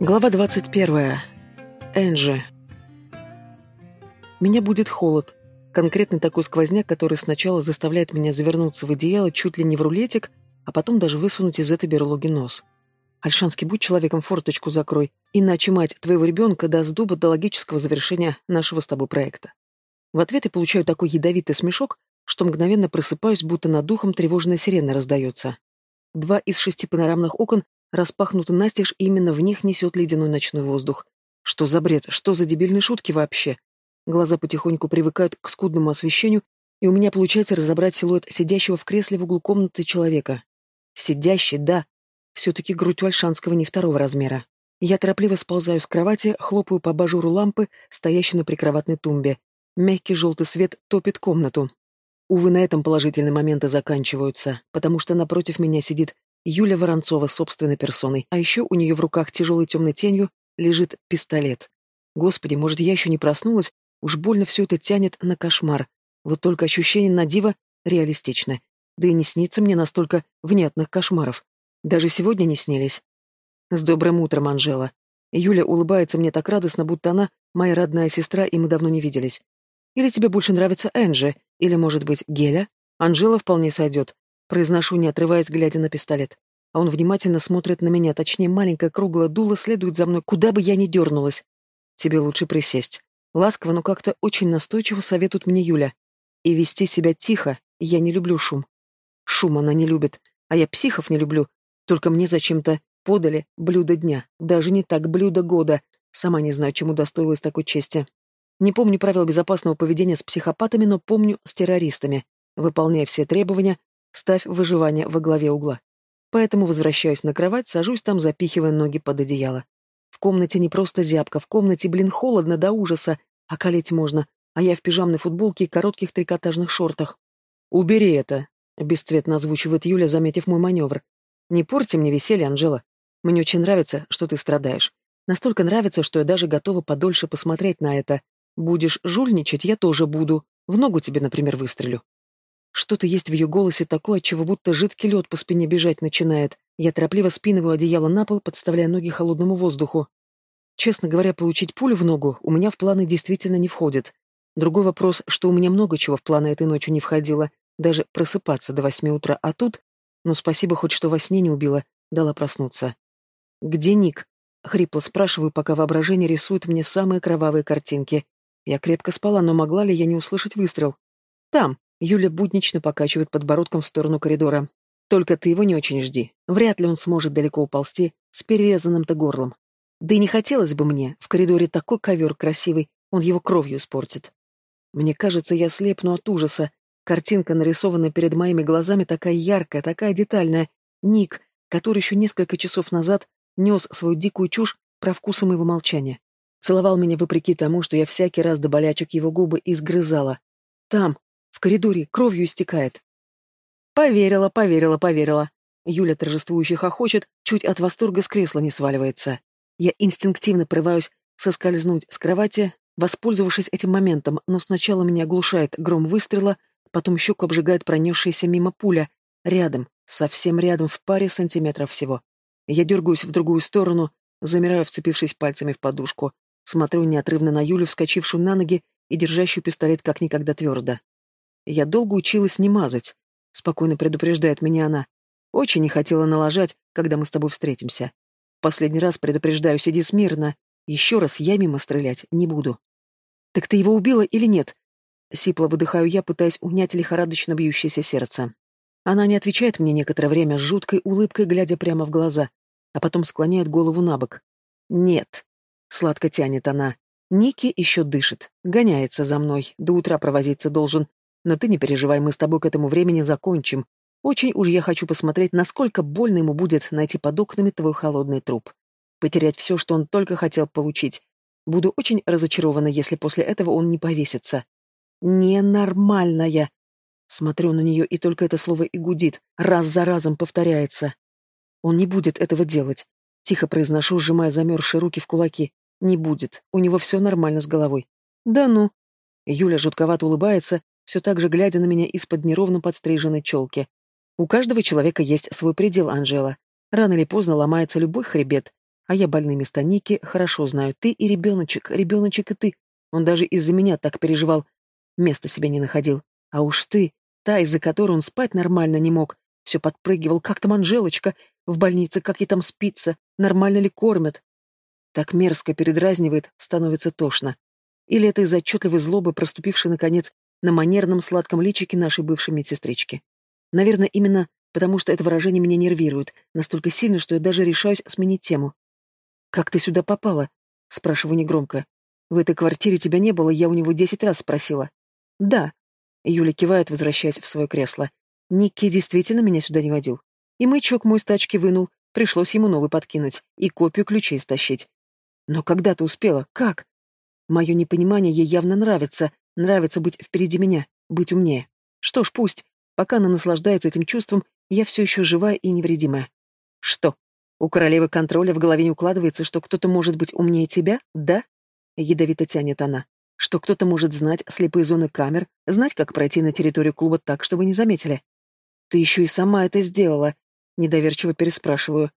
Глава 21. Энджи. Меня будет холод. Конкретный такой сквозняк, который сначала заставляет меня завернуться в одеяло чуть ли не в рулетик, а потом даже высунуть из этой берлоги нос. Альшанский, будь человеком, форточку закрой, иначе мать твоего ребенка даст дуба до логического завершения нашего с тобой проекта. В ответ я получаю такой ядовитый смешок, что мгновенно просыпаюсь, будто над духом тревожная сирена раздается. Два из шести панорамных окон распахнуты настежь, именно в них несет ледяной ночной воздух. Что за бред? Что за дебильные шутки вообще? Глаза потихоньку привыкают к скудному освещению, и у меня получается разобрать силуэт сидящего в кресле в углу комнаты человека. Сидящий, да. Все-таки грудь Альшанского не второго размера. Я торопливо сползаю с кровати, хлопаю по абажуру лампы, стоящей на прикроватной тумбе. Мягкий желтый свет топит комнату. Увы, на этом положительные моменты заканчиваются, потому что напротив меня сидит Юля Воронцова собственной персоной, а еще у нее в руках тяжелой темной тенью лежит пистолет. Господи, может, я еще не проснулась? Уж больно все это тянет на кошмар. Вот только ощущения на диво реалистичны. Да и не снится мне настолько внятных кошмаров. Даже сегодня не снились. С добрым утром, Анжела. Юля улыбается мне так радостно, будто она моя родная сестра, и мы давно не виделись. Или тебе больше нравится Энджи, или, может быть, Геля? Анжела вполне сойдет. Произношу, не отрываясь, глядя на пистолет. А он внимательно смотрит на меня, точнее, маленькое круглое дуло следует за мной, куда бы я ни дернулась. Тебе лучше присесть. Ласково, но как-то очень настойчиво советует мне Юля. И вести себя тихо, я не люблю шум. Шум она не любит, а я психов не люблю. Только мне зачем-то подали блюдо дня, даже не так блюдо года. Сама не знаю, чему достоилась такой чести. Не помню правил безопасного поведения с психопатами, но помню с террористами. Выполняя все требования, ставь выживание во главе угла. Поэтому возвращаюсь на кровать, сажусь там, запихивая ноги под одеяло. В комнате не просто зябко, в комнате, блин, холодно до ужаса, а калить можно, а я в пижамной футболке и коротких трикотажных шортах. «Убери это!» — бесцветно озвучивает Юля, заметив мой маневр. «Не порти мне веселье, Анжела. Мне очень нравится, что ты страдаешь. Настолько нравится, что я даже готова подольше посмотреть на это. Будешь жульничать, я тоже буду. В ногу тебе, например, выстрелю. Что-то есть в ее голосе такое, чего будто жидкий лед по спине бежать начинает. Я торопливо спинываю одеяло на пол, подставляя ноги холодному воздуху. Честно говоря, получить пулю в ногу у меня в планы действительно не входит. Другой вопрос, что у меня много чего в планы этой ночью не входило, даже просыпаться до восьми утра, а тут... Ну, спасибо хоть, что во сне не убила, дала проснуться. «Где Ник?» — хрипло спрашиваю, пока воображение рисует мне самые кровавые картинки. Я крепко спала, но могла ли я не услышать выстрел? «Там», Юля буднично покачивает подбородком в сторону коридора. Только ты его не очень жди. Вряд ли он сможет далеко уползти с перерезанным-то горлом. Да и не хотелось бы мне. В коридоре такой ковер красивый, он его кровью испортит. Мне кажется, я слепну от ужаса. Картинка, нарисованная перед моими глазами, такая яркая, такая детальная. Ник, который еще несколько часов назад нес свою дикую чушь про вкусы моего молчания. Целовал меня вопреки тому, что я всякий раз до болячек его губы изгрызала. Там, в коридоре кровью истекает. Поверила, поверила, поверила. Юля торжествующе хохочет, чуть от восторга с кресла не сваливается. Я инстинктивно прорываюсь соскользнуть с кровати, воспользовавшись этим моментом, но сначала меня оглушает гром выстрела, потом щеку обжигает пронесшаяся мимо пуля. Рядом, совсем рядом, в паре сантиметров всего. Я дергаюсь в другую сторону, замираю, вцепившись пальцами в подушку. Смотрю неотрывно на Юлю, вскочившую на ноги и держащую пистолет как никогда твердо. Я долго училась не мазать, спокойно предупреждает меня она. Очень не хотела налажать, когда мы с тобой встретимся. Последний раз предупреждаю, сиди смирно. Еще раз я мимо стрелять не буду. Так ты его убила или нет? Сипло выдыхаю я, пытаясь унять лихорадочно бьющееся сердце. Она не отвечает мне некоторое время с жуткой улыбкой, глядя прямо в глаза, а потом склоняет голову на бок. «Нет», — сладко тянет она. «Ники еще дышит, гоняется за мной, до утра провозиться должен, но ты не переживай, мы с тобой к этому времени закончим. Очень уж я хочу посмотреть, насколько больно ему будет найти под окнами твой холодный труп. Потерять все, что он только хотел получить. Буду очень разочарована, если после этого он не повесится. Ненормальная. Смотрю на нее, и только это слово и гудит, раз за разом повторяется. Он не будет этого делать. Тихо произношу, сжимая замерзшие руки в кулаки. Не будет. У него все нормально с головой. Да ну. Юля жутковато улыбается, все так же глядя на меня из-под неровно подстриженной челки. У каждого человека есть свой предел, Анжела. Рано или поздно ломается любой хребет. А я больные места Ники хорошо знаю. Ты и ребеночек, ребеночек и ты. Он даже из-за меня так переживал. Места себе не находил. А уж ты, та, из-за которой он спать нормально не мог. Все подпрыгивал, как там Анжелочка, в больнице, как ей там спится, нормально ли кормят. Так мерзко передразнивает, становится тошно. Или это из-за отчетливой злобы, проступившей, наконец, на манерном сладком личике нашей бывшей медсестрички. Наверное, именно потому что это выражение меня нервирует, настолько сильно, что я даже решаюсь сменить тему. «Как ты сюда попала?» — спрашиваю негромко. «В этой квартире тебя не было, я у него десять раз спросила». «Да». Юля кивает, возвращаясь в свое кресло. «Никки действительно меня сюда не водил. И маячок мой с тачки вынул, пришлось ему новый подкинуть и копию ключей стащить. Но когда ты успела? Как? Мое непонимание ей явно нравится, нравится быть впереди меня, быть умнее. Что ж, пусть. Пока она наслаждается этим чувством, я все еще живая и невредимая. Что? У королевы контроля в голове не укладывается, что кто-то может быть умнее тебя, да? Ядовито тянет она. Что кто-то может знать слепые зоны камер, знать, как пройти на территорию клуба так, чтобы не заметили. Ты еще и сама это сделала. Недоверчиво переспрашиваю.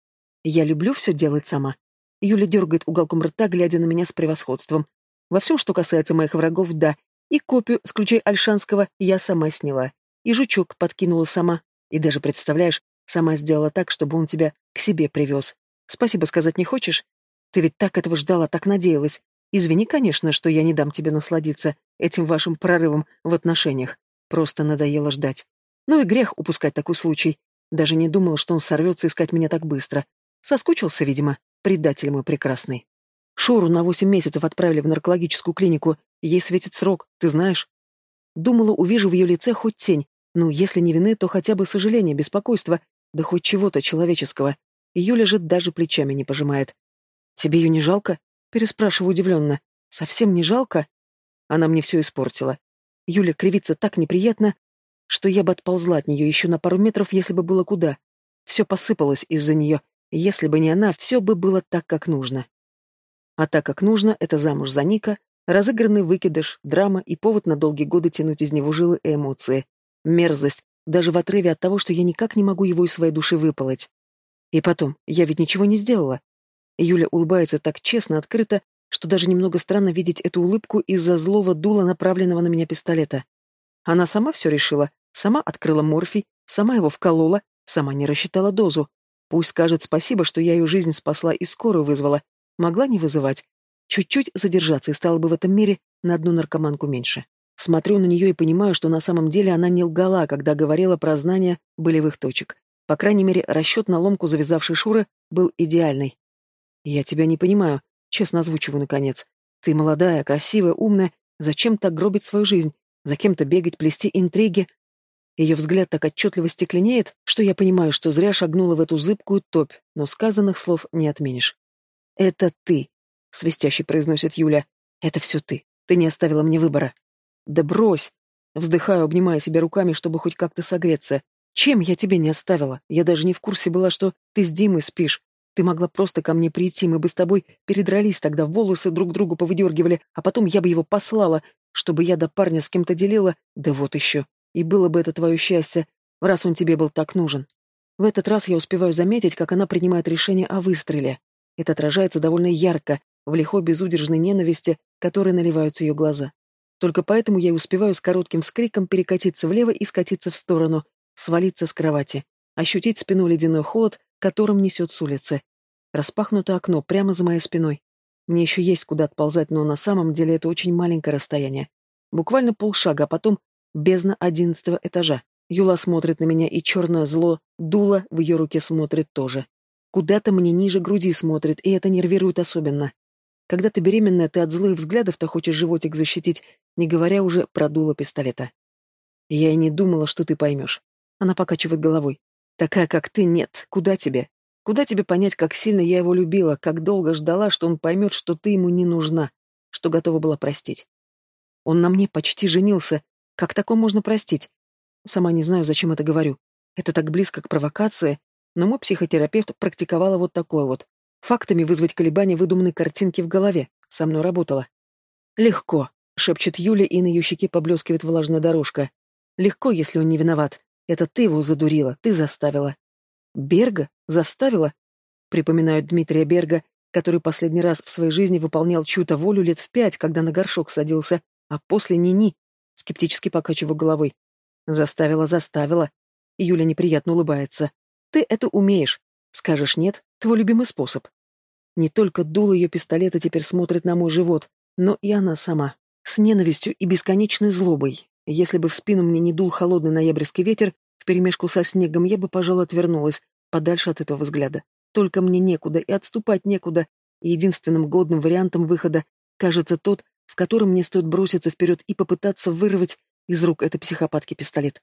Я люблю все делать сама. Юля дергает уголком рта, глядя на меня с превосходством. Во всем, что касается моих врагов, да. И копию с ключей Альшанского я сама сняла. И жучок подкинула сама. И даже, представляешь, Сама сделала так, чтобы он тебя к себе привез. Спасибо сказать не хочешь? Ты ведь так этого ждала, так надеялась. Извини, конечно, что я не дам тебе насладиться этим вашим прорывом в отношениях. Просто надоело ждать. Ну и грех упускать такой случай. Даже не думала, что он сорвется искать меня так быстро. Соскучился, видимо, предатель мой прекрасный. Шуру на восемь месяцев отправили в наркологическую клинику. Ей светит срок, ты знаешь? Думала, увижу в ее лице хоть тень. Ну, если не вины, то хотя бы сожаление, беспокойство, да хоть чего-то человеческого. Юля же даже плечами не пожимает. «Тебе ее не жалко?» Переспрашиваю удивленно. «Совсем не жалко?» Она мне все испортила. Юля кривится так неприятно, что я бы отползла от нее еще на пару метров, если бы было куда. Все посыпалось из-за нее. Если бы не она, все бы было так, как нужно. А так, как нужно, это замуж за Ника, разыгранный выкидыш, драма и повод на долгие годы тянуть из него жилы и эмоции. Мерзость, даже в отрыве от того, что я никак не могу его из своей души выпалоть. И потом, я ведь ничего не сделала. Юля улыбается так честно, открыто, что даже немного странно видеть эту улыбку из-за злого дула, направленного на меня пистолета. Она сама все решила, сама открыла морфий, сама его вколола, сама не рассчитала дозу. Пусть скажет спасибо, что я ее жизнь спасла и скорую вызвала. Могла не вызывать. Чуть-чуть задержаться и стало бы в этом мире на одну наркоманку меньше. Смотрю на нее и понимаю, что на самом деле она не лгала, когда говорила про знание болевых точек. По крайней мере, расчет на ломку завязавшей Шуры был идеальный. «Я тебя не понимаю», — честно озвучиваю наконец. «Ты молодая, красивая, умная. Зачем так гробить свою жизнь? За кем-то бегать, плести интриги?» Ее взгляд так отчетливо стекленеет, что я понимаю, что зря шагнула в эту зыбкую топь, но сказанных слов не отменишь. «Это ты», — свистяще произносит Юля. «Это все ты. Ты не оставила мне выбора». Да брось! Вздыхаю, обнимая себя руками, чтобы хоть как-то согреться. Чем я тебе не оставила? Я даже не в курсе была, что ты с Димой спишь. Ты могла просто ко мне прийти, мы бы с тобой передрались тогда, волосы друг другу повыдергивали, а потом я бы его послала, чтобы я до парня с кем-то делила, да вот еще. И было бы это твое счастье, раз он тебе был так нужен. В этот раз я успеваю заметить, как она принимает решение о выстреле. Это отражается довольно ярко, в лихой безудержной ненависти, которой наливаются ее глаза. Только поэтому я и успеваю с коротким вскриком перекатиться влево и скатиться в сторону, свалиться с кровати, ощутить спину ледяной холод, которым несет с улицы. Распахнуто окно прямо за моей спиной. Мне еще есть куда отползать, но на самом деле это очень маленькое расстояние. Буквально полшага, а потом бездна одиннадцатого этажа. Юла смотрит на меня, и черное зло, дуло в ее руке смотрит тоже. Куда-то мне ниже груди смотрит, и это нервирует особенно. Когда ты беременная, ты от злых взглядов-то хочешь животик защитить, не говоря уже про дуло пистолета. Я и не думала, что ты поймешь. Она покачивает головой. Такая, как ты, нет. Куда тебе? Куда тебе понять, как сильно я его любила, как долго ждала, что он поймет, что ты ему не нужна, что готова была простить. Он на мне почти женился. Как такое можно простить? Сама не знаю, зачем это говорю. Это так близко к провокации, но мой психотерапевт практиковала вот такое вот. Фактами вызвать колебания выдуманной картинки в голове. Со мной работало. «Легко», — шепчет Юля, и на ее щеке поблескивает влажная дорожка. «Легко, если он не виноват. Это ты его задурила, ты заставила». «Берга? Заставила?» Припоминаю Дмитрия Берга, который последний раз в своей жизни выполнял чью-то волю лет в пять, когда на горшок садился, а после ни-ни, скептически покачиваю головой. Заставила, заставила. Юля неприятно улыбается. Ты это умеешь. Скажешь нет, твой любимый способ. Не только дуло ее пистолета теперь смотрит на мой живот, но и она сама. С ненавистью и бесконечной злобой. Если бы в спину мне не дул холодный ноябрьский ветер, вперемешку со снегом я бы, пожалуй, отвернулась, подальше от этого взгляда. Только мне некуда и отступать некуда, и единственным годным вариантом выхода кажется тот, в котором мне стоит броситься вперед и попытаться вырвать из рук этой психопатки пистолет.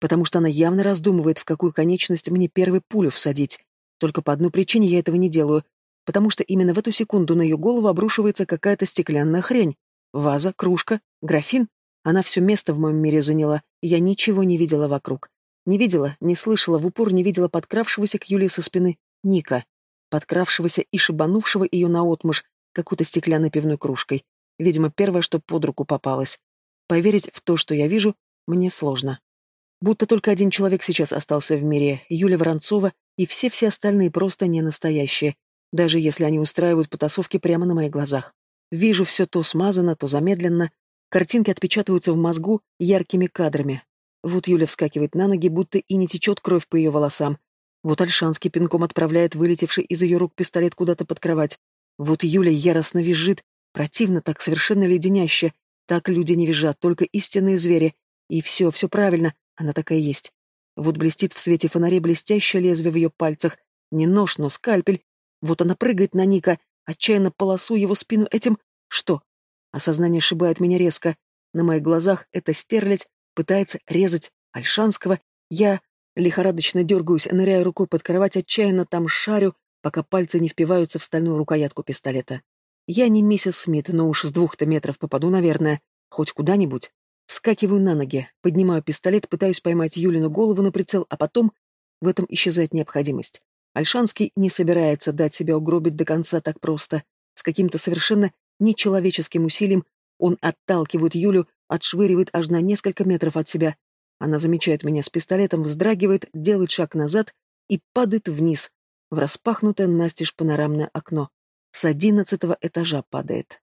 Потому что она явно раздумывает, в какую конечность мне первой пулю всадить. Только по одной причине я этого не делаю, потому что именно в эту секунду на ее голову обрушивается какая-то стеклянная хрень. Ваза, кружка, графин. Она все место в моем мире заняла, и я ничего не видела вокруг. Не видела, не слышала, в упор не видела подкравшегося к Юлии со спины Ника, подкравшегося и шибанувшего ее наотмашь какой-то стеклянной пивной кружкой. Видимо, первое, что под руку попалось. Поверить в то, что я вижу, мне сложно. Будто только один человек сейчас остался в мире, Юля Воронцова, и все-все остальные просто не настоящие, даже если они устраивают потасовки прямо на моих глазах. Вижу все то смазано, то замедленно, картинки отпечатываются в мозгу яркими кадрами. Вот Юля вскакивает на ноги, будто и не течет кровь по ее волосам, вот Альшанский пинком отправляет вылетевший из ее рук пистолет куда-то под кровать. Вот Юля яростно визжит, противно так, совершенно леденяще. Так люди не визжат, только истинные звери. И все, все правильно, она такая есть. Вот блестит в свете фонарей блестящее лезвие в ее пальцах. Не нож, но скальпель. Вот она прыгает на Ника, отчаянно полосу его спину этим... Что? Осознание шибает меня резко. На моих глазах эта стерлядь пытается резать Альшанского. Я... Лихорадочно дергаюсь, ныряю рукой под кровать, отчаянно там шарю, пока пальцы не впиваются в стальную рукоятку пистолета. Я не миссис Смит, но уж с двух-то метров попаду, наверное, хоть куда-нибудь. Вскакиваю на ноги, поднимаю пистолет, пытаюсь поймать Юлину голову на прицел, а потом в этом исчезает необходимость. Альшанский не собирается дать себя угробить до конца так просто. С каким-то совершенно нечеловеческим усилием он отталкивает Юлю, отшвыривает аж на несколько метров от себя, она замечает меня с пистолетом, вздрагивает, делает шаг назад и падает вниз, в распахнутое настежь панорамное окно. С одиннадцатого этажа падает.